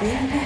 Bobby.